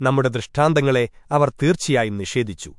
നമ്മുടെ ദൃഷ്ടാന്തങ്ങളെ അവർ തീർച്ചയായും നിഷേധിച്ചു